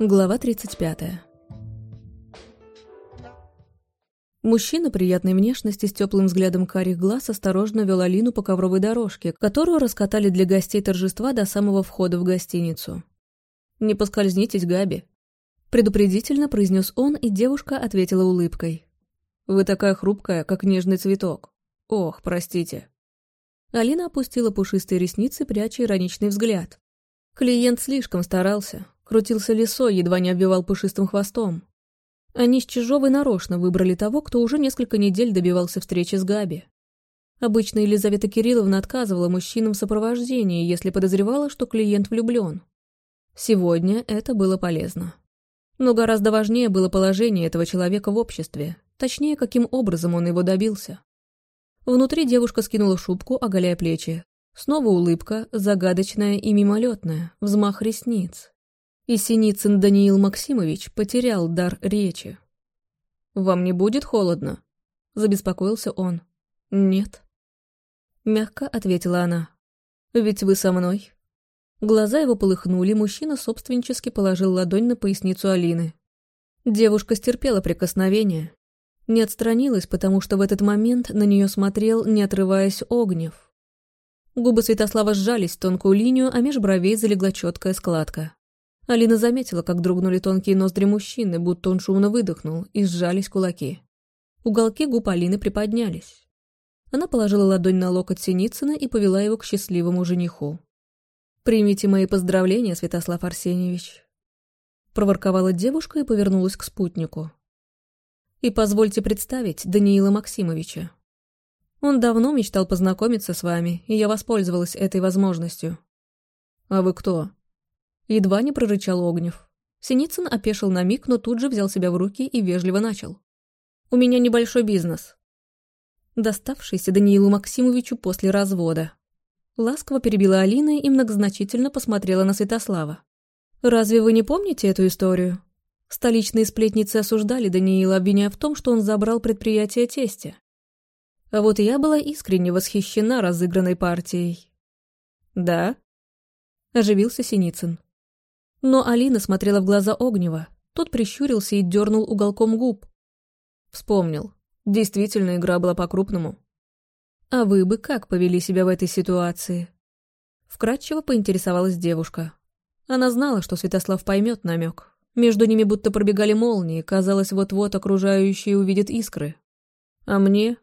Глава 35. Мужчина приятной внешности с теплым взглядом карих глаз осторожно вел Алину по ковровой дорожке, которую раскатали для гостей торжества до самого входа в гостиницу. «Не поскользнитесь, Габи», — предупредительно произнес он, и девушка ответила улыбкой. «Вы такая хрупкая, как нежный цветок. Ох, простите». Алина опустила пушистые ресницы, пряча ироничный взгляд. Клиент слишком старался, крутился лисой, едва не обвивал пушистым хвостом. Они с Чижовой нарочно выбрали того, кто уже несколько недель добивался встречи с Габи. Обычно Елизавета Кирилловна отказывала мужчинам в сопровождении, если подозревала, что клиент влюблен. Сегодня это было полезно. Но гораздо важнее было положение этого человека в обществе, точнее, каким образом он его добился. Внутри девушка скинула шубку, оголяя плечи, Снова улыбка, загадочная и мимолетная, взмах ресниц. И Синицын Даниил Максимович потерял дар речи. «Вам не будет холодно?» — забеспокоился он. «Нет». Мягко ответила она. «Ведь вы со мной». Глаза его полыхнули, мужчина собственнически положил ладонь на поясницу Алины. Девушка стерпела прикосновение. Не отстранилась, потому что в этот момент на нее смотрел, не отрываясь, Огнев. Губы Святослава сжались в тонкую линию, а меж бровей залегла четкая складка. Алина заметила, как дрогнули тонкие ноздри мужчины, будто он шумно выдохнул, и сжались кулаки. Уголки губ Алины приподнялись. Она положила ладонь на локоть Синицына и повела его к счастливому жениху. «Примите мои поздравления, Святослав Арсеньевич», — проворковала девушка и повернулась к спутнику. «И позвольте представить Даниила Максимовича». Он давно мечтал познакомиться с вами, и я воспользовалась этой возможностью». «А вы кто?» Едва не прорычал Огнев. Синицын опешил на миг, но тут же взял себя в руки и вежливо начал. «У меня небольшой бизнес». Доставшийся Даниилу Максимовичу после развода. Ласково перебила Алина и многозначительно посмотрела на Святослава. «Разве вы не помните эту историю?» Столичные сплетницы осуждали Даниила, обвиняя в том, что он забрал предприятие тестя. А вот я была искренне восхищена разыгранной партией. «Да?» – оживился Синицын. Но Алина смотрела в глаза Огнева. Тот прищурился и дернул уголком губ. Вспомнил. Действительно, игра была по-крупному. «А вы бы как повели себя в этой ситуации?» Вкратчиво поинтересовалась девушка. Она знала, что Святослав поймет намек. Между ними будто пробегали молнии, казалось, вот-вот окружающие увидят искры. А мне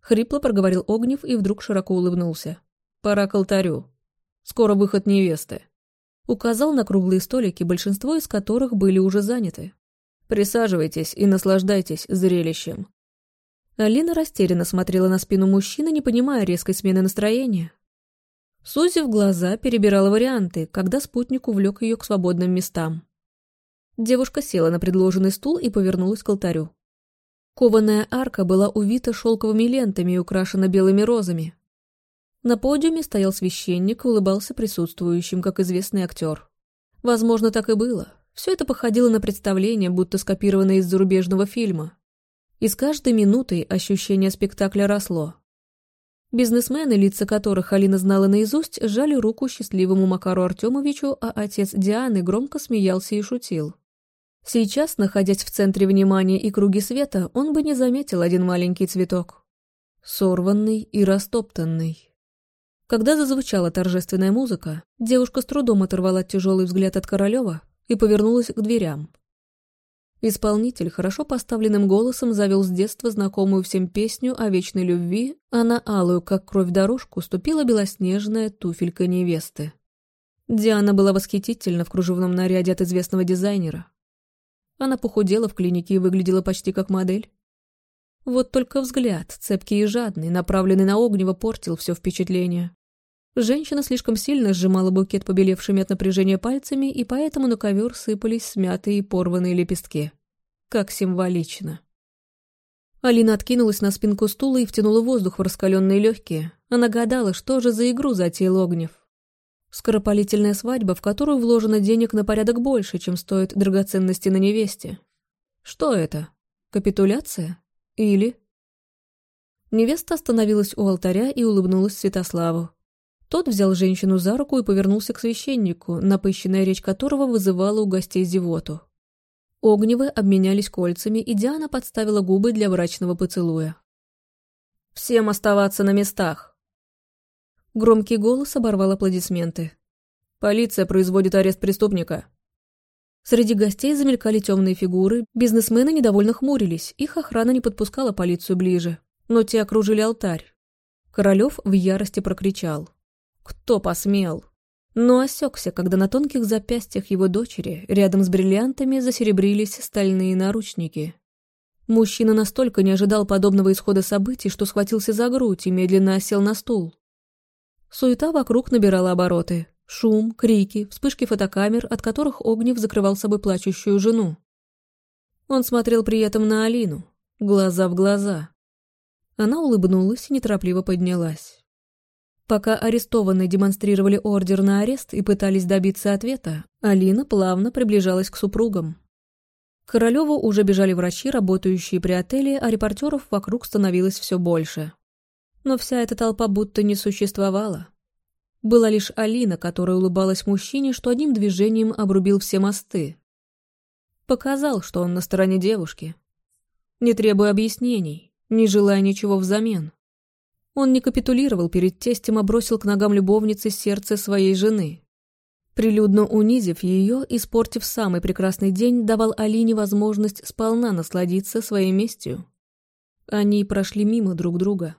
Хрипло проговорил Огнев и вдруг широко улыбнулся. «Пора к алтарю. Скоро выход невесты». Указал на круглые столики, большинство из которых были уже заняты. «Присаживайтесь и наслаждайтесь зрелищем». Алина растерянно смотрела на спину мужчины, не понимая резкой смены настроения. Сузив глаза, перебирала варианты, когда спутник увлек ее к свободным местам. Девушка села на предложенный стул и повернулась к алтарю. Кованая арка была увита шелковыми лентами и украшена белыми розами. На подиуме стоял священник улыбался присутствующим, как известный актер. Возможно, так и было. Все это походило на представление, будто скопированное из зарубежного фильма. И с каждой минутой ощущение спектакля росло. Бизнесмены, лица которых Алина знала наизусть, сжали руку счастливому Макару Артемовичу, а отец Дианы громко смеялся и шутил. Сейчас, находясь в центре внимания и круги света, он бы не заметил один маленький цветок. Сорванный и растоптанный. Когда зазвучала торжественная музыка, девушка с трудом оторвала тяжелый взгляд от Королева и повернулась к дверям. Исполнитель хорошо поставленным голосом завел с детства знакомую всем песню о вечной любви, а на алую, как кровь дорожку, ступила белоснежная туфелька невесты. Диана была восхитительна в кружевном наряде от известного дизайнера. Она похудела в клинике и выглядела почти как модель. Вот только взгляд, цепкий и жадный, направленный на Огнева, портил все впечатление. Женщина слишком сильно сжимала букет побелевшими от напряжения пальцами, и поэтому на ковер сыпались смятые и порванные лепестки. Как символично. Алина откинулась на спинку стула и втянула воздух в раскаленные легкие. Она гадала, что же за игру затеял Огнев. Скоропалительная свадьба, в которую вложено денег на порядок больше, чем стоят драгоценности на невесте. Что это? Капитуляция? Или... Невеста остановилась у алтаря и улыбнулась Святославу. Тот взял женщину за руку и повернулся к священнику, напыщенная речь которого вызывала у гостей зевоту. Огневы обменялись кольцами, и Диана подставила губы для брачного поцелуя. «Всем оставаться на местах!» Громкий голос оборвал аплодисменты. «Полиция производит арест преступника!» Среди гостей замелькали темные фигуры, бизнесмены недовольно хмурились, их охрана не подпускала полицию ближе, но те окружили алтарь. Королев в ярости прокричал. «Кто посмел?» Но осекся, когда на тонких запястьях его дочери, рядом с бриллиантами, засеребрились стальные наручники. Мужчина настолько не ожидал подобного исхода событий, что схватился за грудь и медленно осел на стул. Суета вокруг набирала обороты. Шум, крики, вспышки фотокамер, от которых Огнев закрывал собой плачущую жену. Он смотрел при этом на Алину, глаза в глаза. Она улыбнулась и неторопливо поднялась. Пока арестованные демонстрировали ордер на арест и пытались добиться ответа, Алина плавно приближалась к супругам. К Королеву уже бежали врачи, работающие при отеле, а репортеров вокруг становилось все больше. Но вся эта толпа будто не существовала. Была лишь Алина, которая улыбалась мужчине, что одним движением обрубил все мосты. Показал, что он на стороне девушки. Не требуя объяснений, не желая ничего взамен. Он не капитулировал перед тестем, а бросил к ногам любовницы сердце своей жены. Прилюдно унизив ее, испортив самый прекрасный день, давал Алине возможность сполна насладиться своей местью. Они прошли мимо друг друга.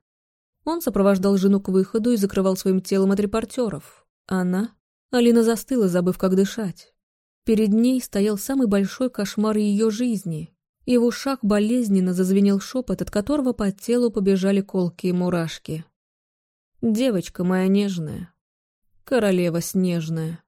Он сопровождал жену к выходу и закрывал своим телом от репортеров. Она... Алина застыла, забыв, как дышать. Перед ней стоял самый большой кошмар ее жизни, и в ушах болезненно зазвенел шепот, от которого по телу побежали колки и мурашки. «Девочка моя нежная, королева снежная».